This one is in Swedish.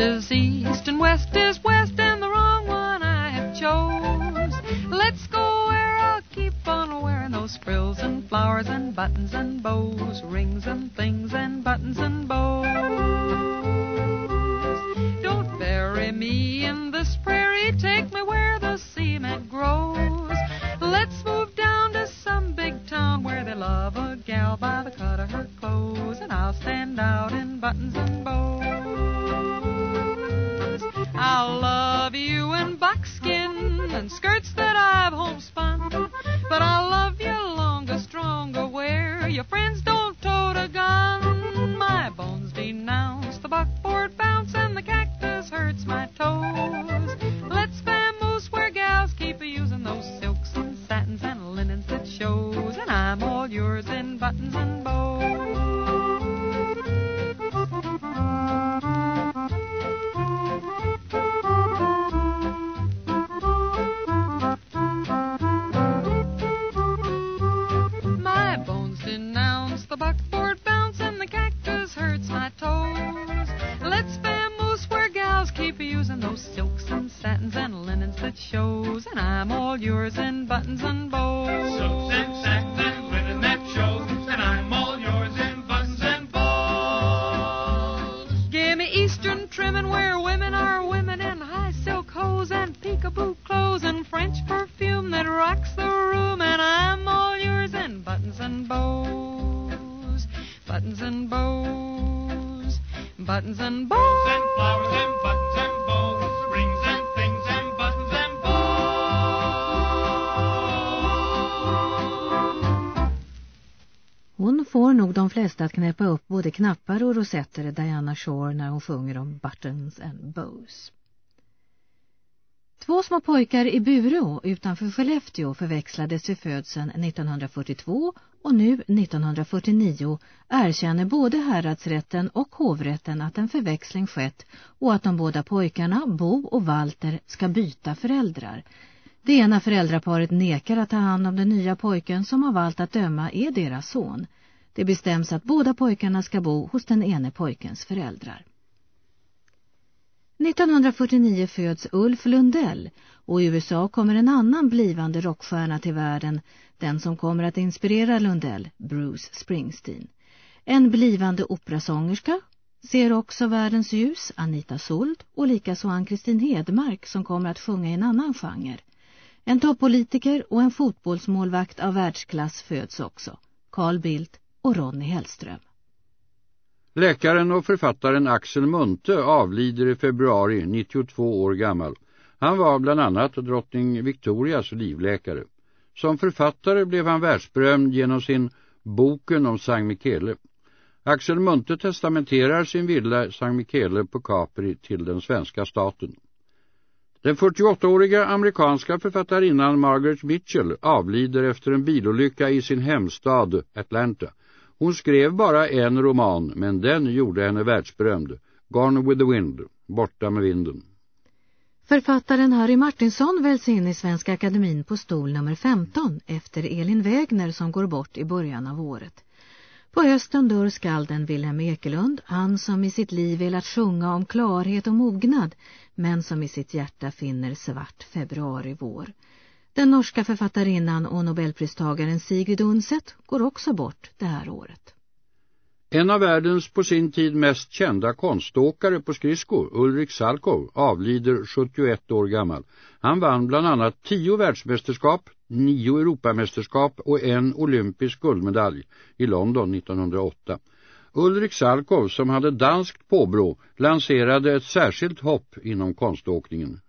Is east and west is west and the wrong one I have chose. Let's go where I'll keep on wearing those frills and flowers and buttons and bows, rings and things and buttons and bows. Don't bury me in this prairie, take me where the cement grows. Let's move down to some big town where they love a gal by the cut of her clothes, and I'll stand out in buttons and bows. In buckskin and skirts that I've homespun, but I'll love you longer, stronger where your friends don't tote a gun. My bones denounce the buckboard bounce and the cactus hurts my toes. Let's vamoose where gals keep using those silks and satins and linens that shows, and I'm all yours in buttons and keep using those silks and satins and linens that shows, and I'm all yours in buttons and bows. Silks and satins and linen that shows, and I'm all yours in buttons and bows. Give me Eastern trimming where women are women in high silk hose and peekaboo clothes and French perfume that rocks the room, and I'm all yours in buttons and bows, buttons and bows, buttons and bows. And flowers and buttons and får nog de flesta att knäppa upp både knappar och rosetter Diana Shore när hon sjunger om buttons and bows. Två små pojkar i Bureå utanför Skellefteå förväxlades vid födseln 1942 och nu 1949 erkänner både häradsrätten och hovrätten att en förväxling skett och att de båda pojkarna, Bo och Walter, ska byta föräldrar. Det ena föräldraparet nekar att ta hand om den nya pojken som av allt att döma är deras son. Det bestäms att båda pojkarna ska bo hos den ene pojkens föräldrar. 1949 föds Ulf Lundell och i USA kommer en annan blivande rockstjärna till världen, den som kommer att inspirera Lundell, Bruce Springsteen. En blivande operasångerska ser också världens ljus, Anita Sold och likaså Ann-Kristin Hedmark som kommer att sjunga i en annan genre. En toppolitiker och en fotbollsmålvakt av världsklass föds också, Carl Bildt och Ronny Hellström. Läkaren och författaren Axel Munthe avlider i februari, 92 år gammal. Han var bland annat drottning Victorias livläkare. Som författare blev han världsberömd genom sin Boken om Sankt Michele. Axel Munthe testamenterar sin villa Sankt Michele på Capri till den svenska staten. Den 48-åriga amerikanska författarinnan Margaret Mitchell avlider efter en bilolycka i sin hemstad Atlanta. Hon skrev bara en roman, men den gjorde henne världsberömd. Gone with the wind, borta med vinden. Författaren Harry Martinsson väljs in i Svenska Akademin på stol nummer 15 efter Elin Wägner som går bort i början av året. På hösten dör skalden Wilhelm Ekelund, han som i sitt liv velat sjunga om klarhet och mognad, men som i sitt hjärta finner svart februari-vår. Den norska författarinnan och nobelpristagaren Sigrid Undset går också bort det här året. En av världens på sin tid mest kända konståkare på skridskor, Ulrik Salkov, avlider 71 år gammal. Han vann bland annat 10 världsmästerskap, 9 Europamästerskap och en olympisk guldmedalj i London 1908. Ulrik Salkov, som hade danskt påbrå, lanserade ett särskilt hopp inom konståkningen,